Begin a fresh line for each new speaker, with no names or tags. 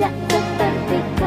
tidak seperti